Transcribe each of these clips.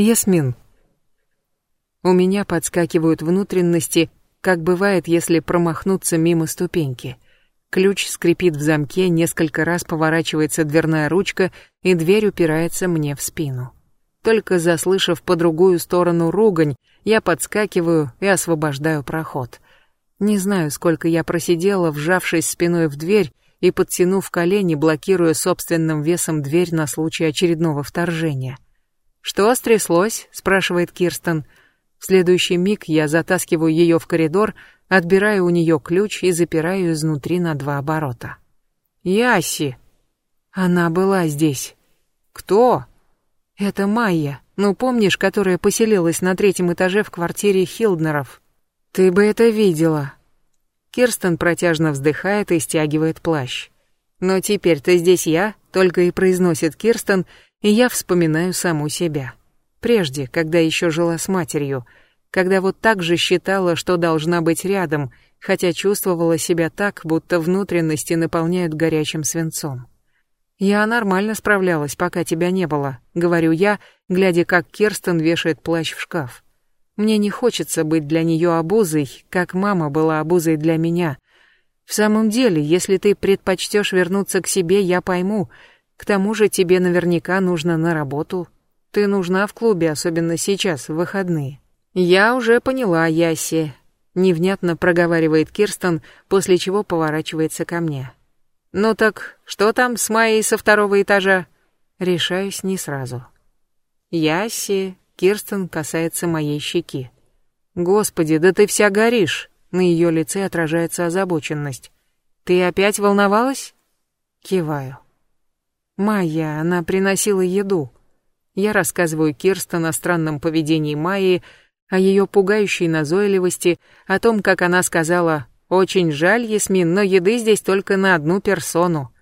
Ясмин. У меня подскакивают внутренности, как бывает, если промахнуться мимо ступеньки. Ключ скрипит в замке, несколько раз поворачивается дверная ручка, и дверь упирается мне в спину. Только заслышав по другую сторону ругань, я подскакиваю и освобождаю проход. Не знаю, сколько я просидела, вжавшись спиной в дверь и подтянув колени, блокируя собственным весом дверь на случай очередного вторжения. «Что стряслось?» — спрашивает Кирстен. В следующий миг я затаскиваю ее в коридор, отбираю у нее ключ и запираю изнутри на два оборота. «Яси!» Она была здесь. «Кто?» «Это Майя. Ну, помнишь, которая поселилась на третьем этаже в квартире Хилднеров? Ты бы это видела». Кирстен протяжно вздыхает и стягивает плащ. «Но теперь-то здесь я», — только и произносит Кирстен, и я вспоминаю саму себя. Прежде, когда еще жила с матерью, когда вот так же считала, что должна быть рядом, хотя чувствовала себя так, будто внутренности наполняют горячим свинцом. «Я нормально справлялась, пока тебя не было», — говорю я, глядя, как Керстен вешает плащ в шкаф. «Мне не хочется быть для нее обузой, как мама была обузой для меня. В самом деле, если ты предпочтешь вернуться к себе, я пойму. К тому же тебе наверняка нужно на работу, ты нужна в клубе, особенно сейчас, в выходные. Я уже поняла, Яси. Невнятно проговаривает Кирстен, после чего поворачивается ко мне. Ну так, что там с Майей со второго этажа? Решаюсь не сразу. Яси, Кирстен касается моей щеки. Господи, да ты вся горишь. На ее лице отражается озабоченность. Ты опять волновалась? Киваю. Майя, она приносила еду. Я рассказываю Кирстен о странном поведении Майи, о ее пугающей назойливости, о том, как она сказала «Очень жаль, Ясмин, но еды здесь только на одну персону».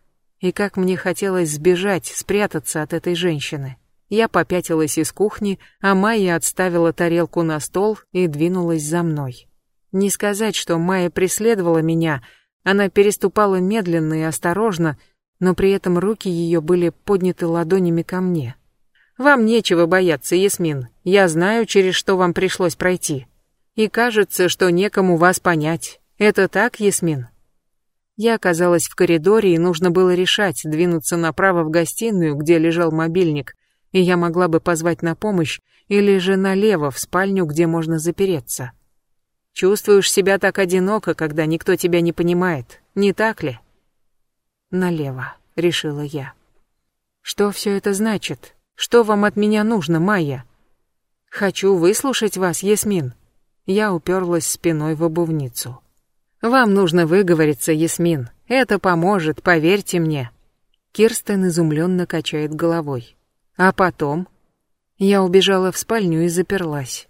И как мне хотелось сбежать, спрятаться от этой женщины. Я попятилась из кухни, а Майя отставила тарелку на стол и двинулась за мной. Не сказать, что Майя преследовала меня, она переступала медленно и осторожно, но при этом руки ее были подняты ладонями ко мне. Вам нечего бояться, Ясмин. Я знаю, через что вам пришлось пройти. И кажется, что некому вас понять. Это так, Ясмин? Я оказалась в коридоре, и нужно было решать, двинуться направо в гостиную, где лежал мобильник, и я могла бы позвать на помощь, или же налево, в спальню, где можно запереться. Чувствуешь себя так одиноко, когда никто тебя не понимает, не так ли? Налево, решила я. Что все это значит? Что вам от меня нужно, Майя? Хочу выслушать вас, Ясмин. Я уперлась спиной в обувницу. Вам нужно выговориться, Ясмин. Это поможет, поверьте мне. Кирстен изумленно качает головой. А потом? Я убежала в спальню и заперлась.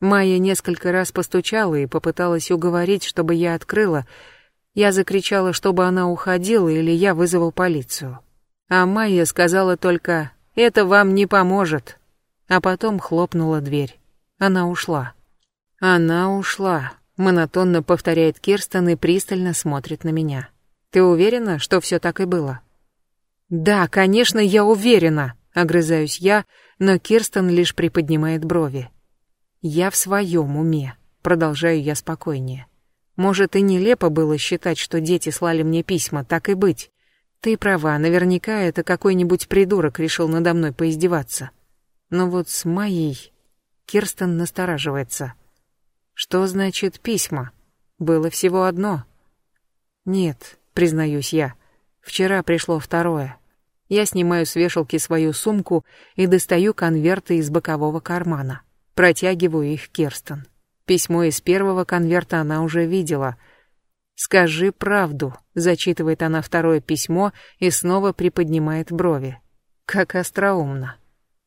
Майя несколько раз постучала и попыталась уговорить, чтобы я открыла. Я закричала, чтобы она уходила, или я вызвал полицию. А Майя сказала только это вам не поможет. А потом хлопнула дверь. Она ушла. Она ушла, монотонно повторяет Кирстен и пристально смотрит на меня. Ты уверена, что все так и было? Да, конечно, я уверена, огрызаюсь я, но Кирстен лишь приподнимает брови. Я в своем уме, продолжаю я спокойнее. Может, и нелепо было считать, что дети слали мне письма, так и быть. Ты права, наверняка это какой-нибудь придурок решил надо мной поиздеваться. Но вот с моей... Кирстен настораживается. Что значит письма? Было всего одно. Нет, признаюсь я. Вчера пришло второе. Я снимаю с вешалки свою сумку и достаю конверты из бокового кармана. Протягиваю их Кирстен. Письмо из первого конверта она уже видела — «Скажи правду», — зачитывает она второе письмо и снова приподнимает брови. Как остроумно.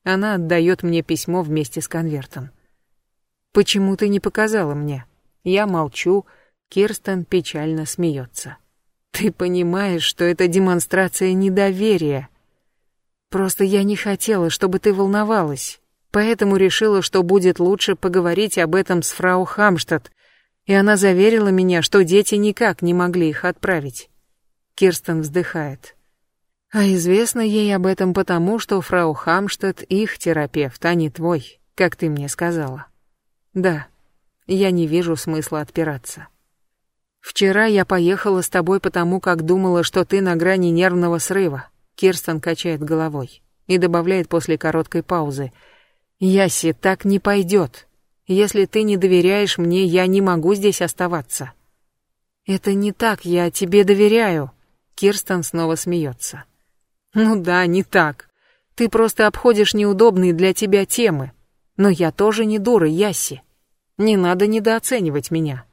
Она отдает мне письмо вместе с конвертом. «Почему ты не показала мне?» Я молчу, Кирстен печально смеется. «Ты понимаешь, что это демонстрация недоверия. Просто я не хотела, чтобы ты волновалась, поэтому решила, что будет лучше поговорить об этом с фрау Хамштадт, и она заверила меня, что дети никак не могли их отправить. Кирстен вздыхает. А известно ей об этом потому, что фрау Хамштадт их терапевт, а не твой, как ты мне сказала. Да, я не вижу смысла отпираться. Вчера я поехала с тобой потому, как думала, что ты на грани нервного срыва. Кирстен качает головой и добавляет после короткой паузы. Яси, так не пойдет. Если ты не доверяешь мне, я не могу здесь оставаться. Это не так, я тебе доверяю. Кирстен снова смеется. Ну да, не так. Ты просто обходишь неудобные для тебя темы. Но я тоже не дура, Яси. Не надо недооценивать меня.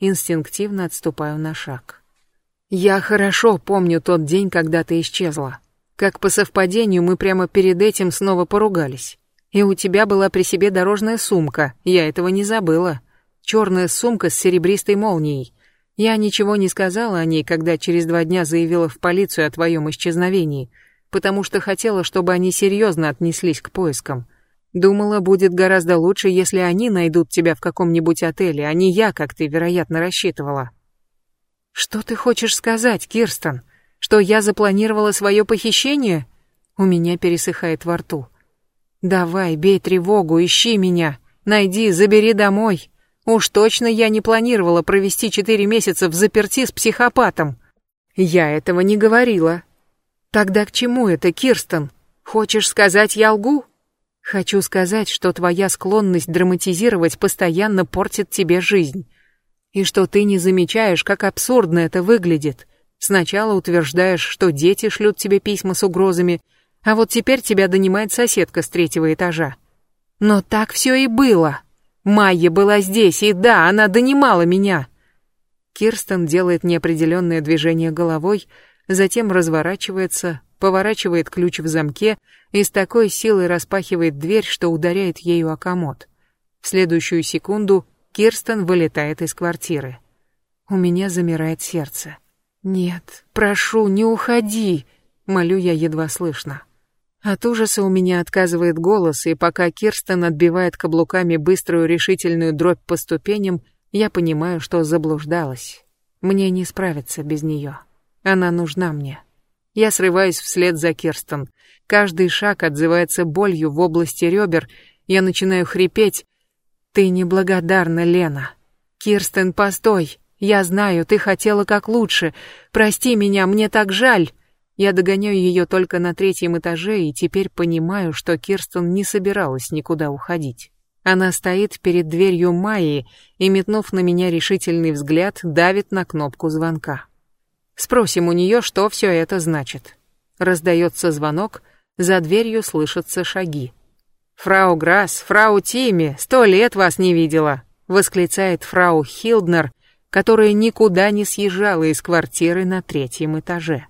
Инстинктивно отступаю на шаг. Я хорошо помню тот день, когда ты исчезла. Как по совпадению мы прямо перед этим снова поругались. И у тебя была при себе дорожная сумка, я этого не забыла. Черная сумка с серебристой молнией. Я ничего не сказала о ней, когда через два дня заявила в полицию о твоем исчезновении, потому что хотела, чтобы они серьезно отнеслись к поискам. Думала, будет гораздо лучше, если они найдут тебя в каком-нибудь отеле, а не я, как ты, вероятно, рассчитывала. Что ты хочешь сказать, Кирстен? Что я запланировала свое похищение? У меня пересыхает во рту. Давай, бей тревогу, ищи меня. Найди, забери домой. Уж точно я не планировала провести четыре месяца в заперти с психопатом. Я этого не говорила. Тогда к чему это, Кирстен? Хочешь сказать, я лгу? Хочу сказать, что твоя склонность драматизировать постоянно портит тебе жизнь. И что ты не замечаешь, как абсурдно это выглядит. Сначала утверждаешь, что дети шлют тебе письма с угрозами, а вот теперь тебя донимает соседка с третьего этажа. Но так все и было. Майя была здесь, и да, она донимала меня. Кирстен делает неопределенное движение головой, затем разворачивается, поворачивает ключ в замке и с такой силой распахивает дверь, что ударяет ею о комод. В следующую секунду Кирстен вылетает из квартиры. У меня замирает сердце. «Нет, прошу, не уходи!» — молю я едва слышно. От ужаса у меня отказывает голос, и пока Кирстен отбивает каблуками быструю решительную дробь по ступеням, я понимаю, что заблуждалась. Мне не справиться без нее. Она нужна мне. Я срываюсь вслед за Кирстен. Каждый шаг отзывается болью в области ребер. Я начинаю хрипеть. «Ты неблагодарна, Лена!» «Кирстен, постой! Я знаю, ты хотела как лучше. Прости меня, мне так жаль!» Я догоняю ее только на третьем этаже и теперь понимаю, что Кирстен не собиралась никуда уходить. Она стоит перед дверью Майи и, метнув на меня решительный взгляд, давит на кнопку звонка. Спросим у нее, что все это значит. Раздается звонок, за дверью слышатся шаги. «Фрау Грасс, фрау Тими, сто лет вас не видела!» восклицает фрау Хилднер, которая никуда не съезжала из квартиры на третьем этаже.